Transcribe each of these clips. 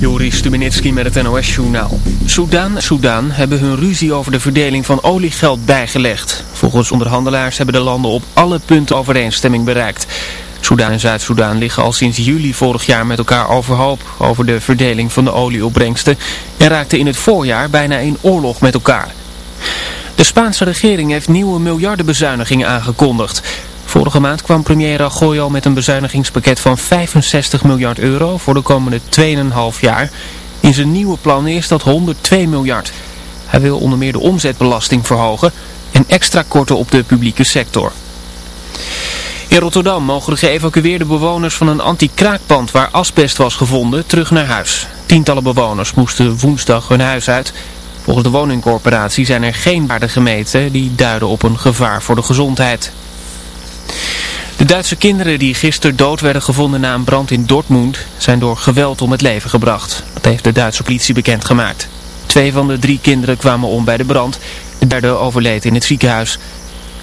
Joris Stubenitski met het NOS-journaal. Soudaan en hebben hun ruzie over de verdeling van oliegeld bijgelegd. Volgens onderhandelaars hebben de landen op alle punten overeenstemming bereikt. Soudaan en Zuid-Soedan liggen al sinds juli vorig jaar met elkaar overhoop over de verdeling van de olieopbrengsten en raakten in het voorjaar bijna in oorlog met elkaar. De Spaanse regering heeft nieuwe miljardenbezuinigingen aangekondigd. Vorige maand kwam premier Rajoy met een bezuinigingspakket van 65 miljard euro voor de komende 2,5 jaar. In zijn nieuwe plan is dat 102 miljard. Hij wil onder meer de omzetbelasting verhogen en extra korten op de publieke sector. In Rotterdam mogen de geëvacueerde bewoners van een anti-kraakpand waar asbest was gevonden terug naar huis. Tientallen bewoners moesten woensdag hun huis uit. Volgens de woningcorporatie zijn er geen waarden gemeten die duiden op een gevaar voor de gezondheid. De Duitse kinderen die gisteren dood werden gevonden na een brand in Dortmund zijn door geweld om het leven gebracht. Dat heeft de Duitse politie bekendgemaakt. Twee van de drie kinderen kwamen om bij de brand. De derde overleed in het ziekenhuis.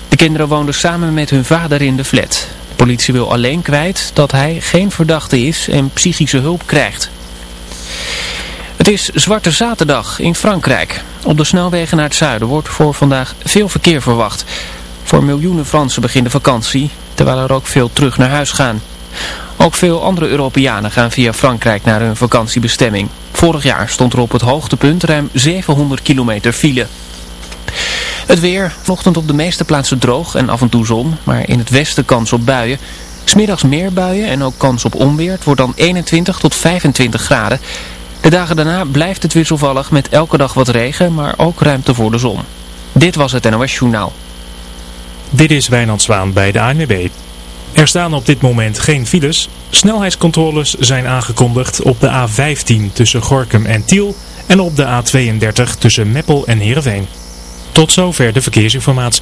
De kinderen woonden samen met hun vader in de flat. De politie wil alleen kwijt dat hij geen verdachte is en psychische hulp krijgt. Het is Zwarte Zaterdag in Frankrijk. Op de snelwegen naar het zuiden wordt voor vandaag veel verkeer verwacht. Voor miljoenen Fransen begint de vakantie, terwijl er ook veel terug naar huis gaan. Ook veel andere Europeanen gaan via Frankrijk naar hun vakantiebestemming. Vorig jaar stond er op het hoogtepunt ruim 700 kilometer file. Het weer, vanochtend op de meeste plaatsen droog en af en toe zon, maar in het westen kans op buien. Smiddags meer buien en ook kans op onweer. Het wordt dan 21 tot 25 graden. De dagen daarna blijft het wisselvallig met elke dag wat regen, maar ook ruimte voor de zon. Dit was het NOS Journaal. Dit is Wijnand Zwaan bij de ANWB. Er staan op dit moment geen files. Snelheidscontroles zijn aangekondigd op de A15 tussen Gorkum en Tiel en op de A32 tussen Meppel en Heerenveen. Tot zover de verkeersinformatie.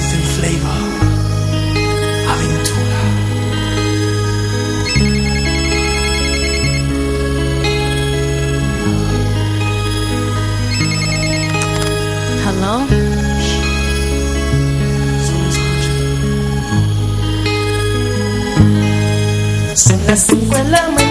Las 5 de la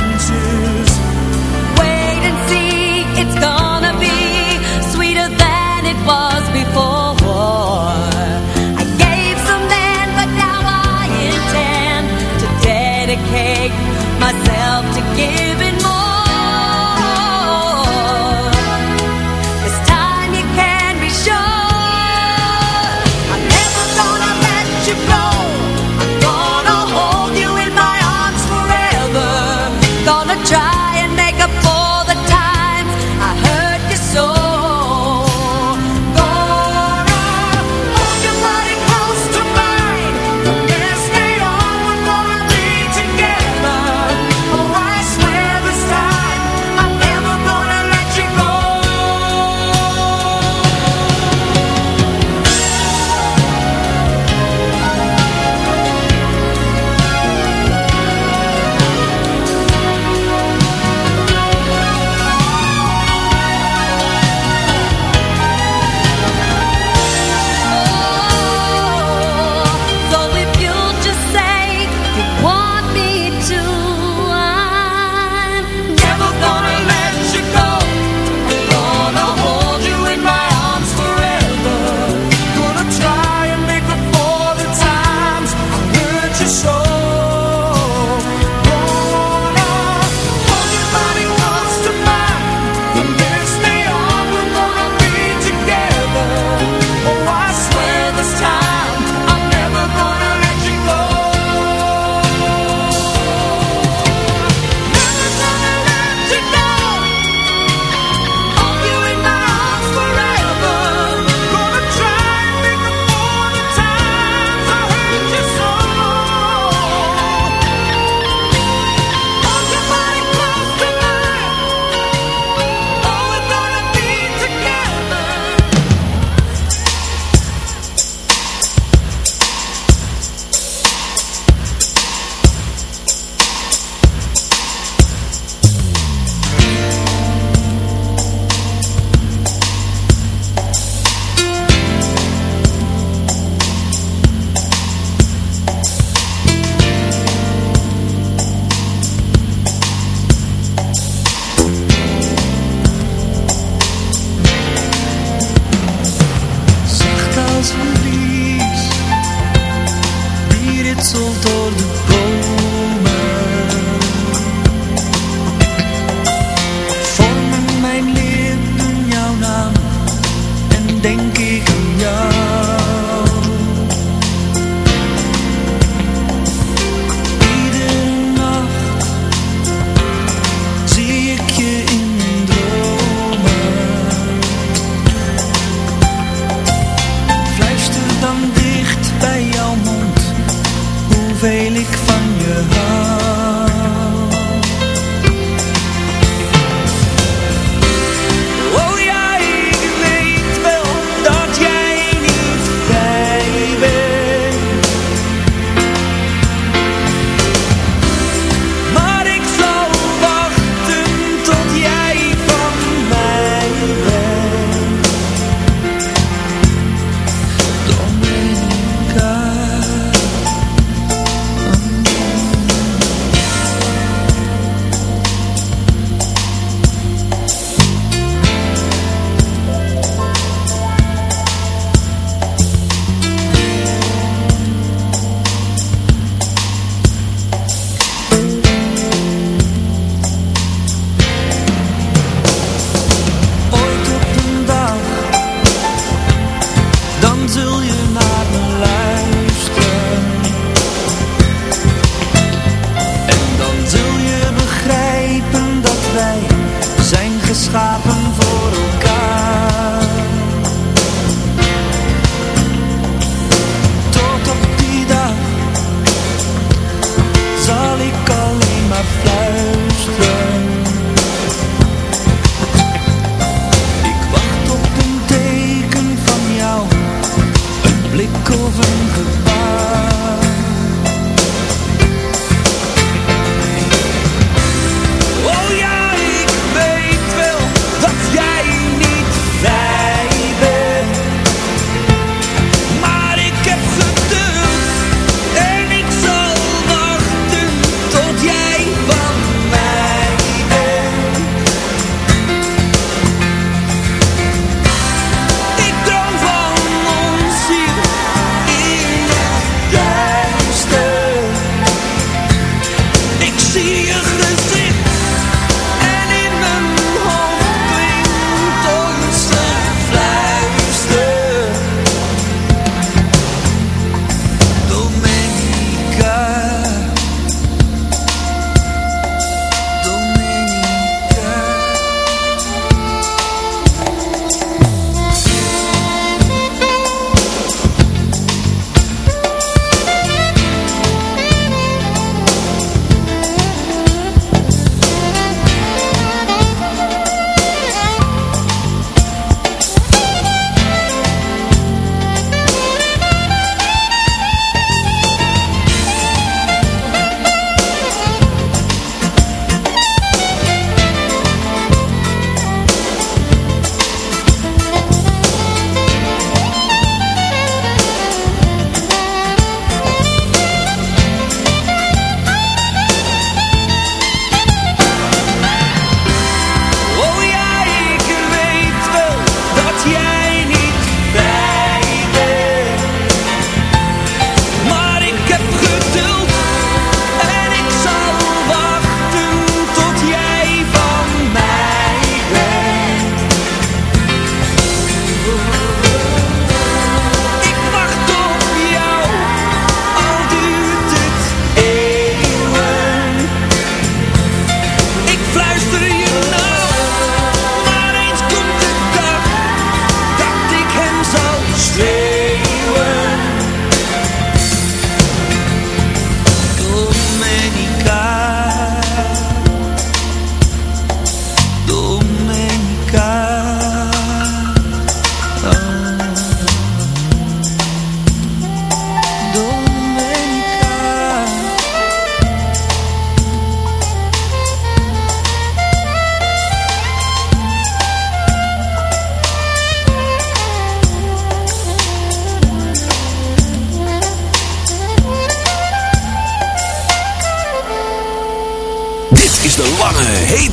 give it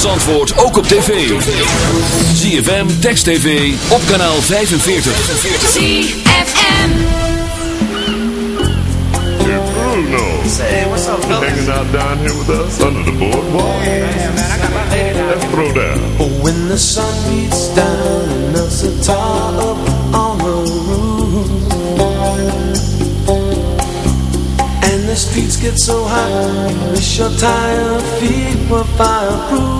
Van Zandvoort ook op tv. ZFM, Text TV, op kanaal 45. ZFM. Bruno. Say, what's up, fellas? Hanging out down here with us under the boardwalk. Yeah, man, I got my lady down Let's throw down. Oh, when the sun beats down and melts the tar up on the roof And the streets get so hot, wish your tired feet were fireproof